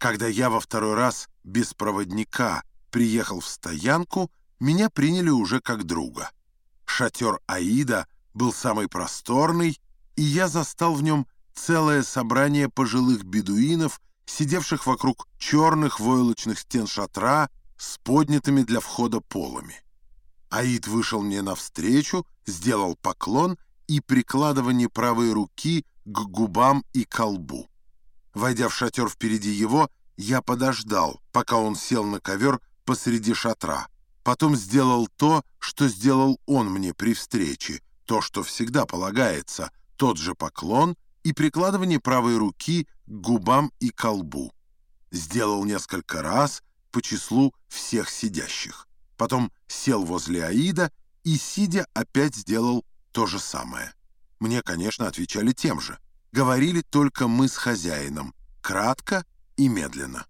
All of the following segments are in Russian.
Когда я во второй раз без проводника приехал в стоянку, меня приняли уже как друга. Шатер Аида был самый просторный, и я застал в нем целое собрание пожилых бедуинов, сидевших вокруг черных войлочных стен шатра с поднятыми для входа полами. Аид вышел мне навстречу, сделал поклон и прикладывание правой руки к губам и колбу. Войдя в шатер впереди его, я подождал, пока он сел на ковер посреди шатра. Потом сделал то, что сделал он мне при встрече, то, что всегда полагается, тот же поклон и прикладывание правой руки к губам и колбу. Сделал несколько раз по числу всех сидящих. Потом сел возле Аида и, сидя, опять сделал то же самое. Мне, конечно, отвечали тем же. Говорили только мы с хозяином, кратко и медленно.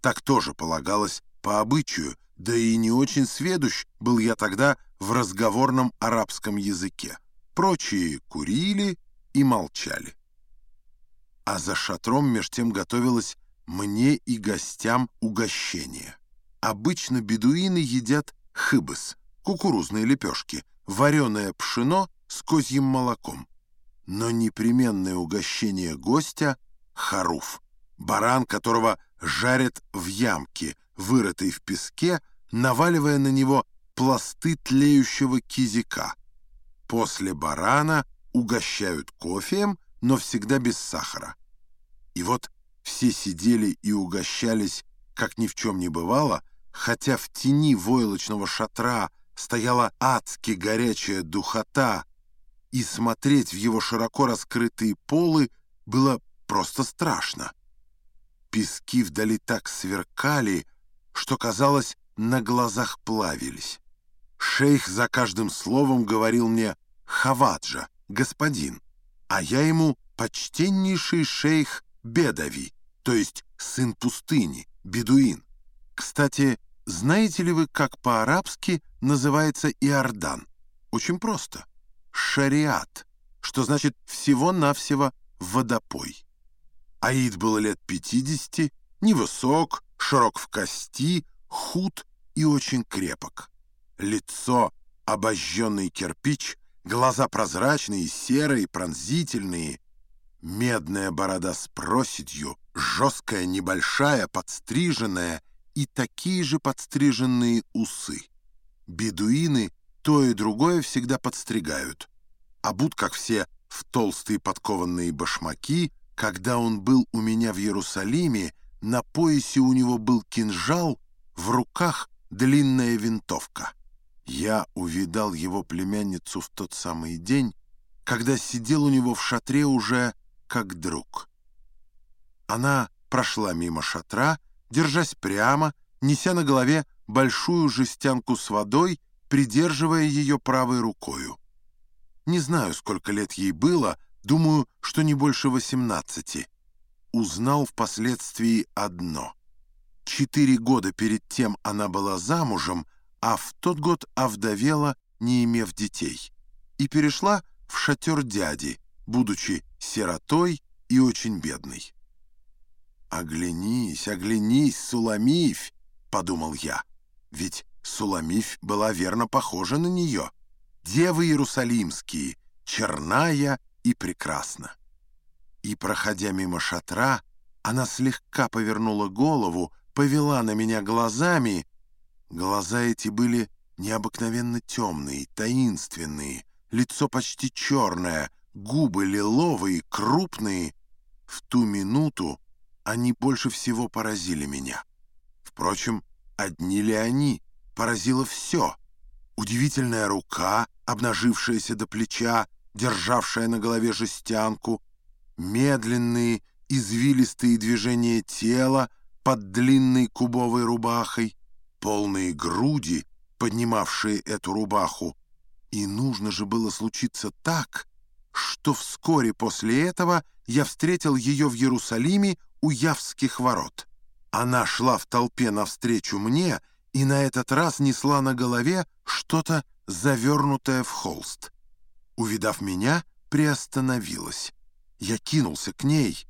Так тоже полагалось по обычаю, да и не очень сведущ был я тогда в разговорном арабском языке. Прочие курили и молчали. А за шатром меж тем готовилось мне и гостям угощение. Обычно бедуины едят хыбыс, кукурузные лепешки, вареное пшено с козьим молоком. Но непременное угощение гостя — харуф, баран, которого жарят в ямке, вырытой в песке, наваливая на него пласты тлеющего кизика. После барана угощают кофеем, но всегда без сахара. И вот все сидели и угощались, как ни в чем не бывало, хотя в тени войлочного шатра стояла адски горячая духота, и смотреть в его широко раскрытые полы было просто страшно. Пески вдали так сверкали, что, казалось, на глазах плавились. Шейх за каждым словом говорил мне «Хаваджа, господин», а я ему «почтеннейший шейх Бедави», то есть сын пустыни, бедуин. Кстати, знаете ли вы, как по-арабски называется Иордан? Очень просто. Шариат, что значит всего-навсего водопой. Аид был лет 50, невысок, широк в кости, худ и очень крепок. Лицо — обожженный кирпич, глаза прозрачные, серые, пронзительные, медная борода с проседью, жесткая, небольшая, подстриженная и такие же подстриженные усы. Бедуины то и другое всегда подстригают. А будь как все в толстые подкованные башмаки, когда он был у меня в Иерусалиме, на поясе у него был кинжал, в руках длинная винтовка. Я увидал его племянницу в тот самый день, когда сидел у него в шатре уже как друг. Она прошла мимо шатра, держась прямо, неся на голове большую жестянку с водой, придерживая ее правой рукою. Не знаю, сколько лет ей было, думаю, что не больше восемнадцати. Узнал впоследствии одно. Четыре года перед тем она была замужем, а в тот год овдовела, не имев детей, и перешла в шатер дяди, будучи сиротой и очень бедной. «Оглянись, оглянись, Суламифь!» — подумал я. Ведь Суламифь была верно похожа на нее. Девы Иерусалимские, черная и прекрасна. И, проходя мимо шатра, она слегка повернула голову, повела на меня глазами. Глаза эти были необыкновенно темные, таинственные, лицо почти черное, губы лиловые, крупные. В ту минуту они больше всего поразили меня. Впрочем, одни ли они? Поразило все. Удивительная рука, обнажившаяся до плеча, державшая на голове жестянку, медленные, извилистые движения тела под длинной кубовой рубахой, полные груди, поднимавшие эту рубаху. И нужно же было случиться так, что вскоре после этого я встретил ее в Иерусалиме у Явских ворот. Она шла в толпе навстречу мне и на этот раз несла на голове что-то завернутое в холст. Увидав меня, приостановилась. Я кинулся к ней.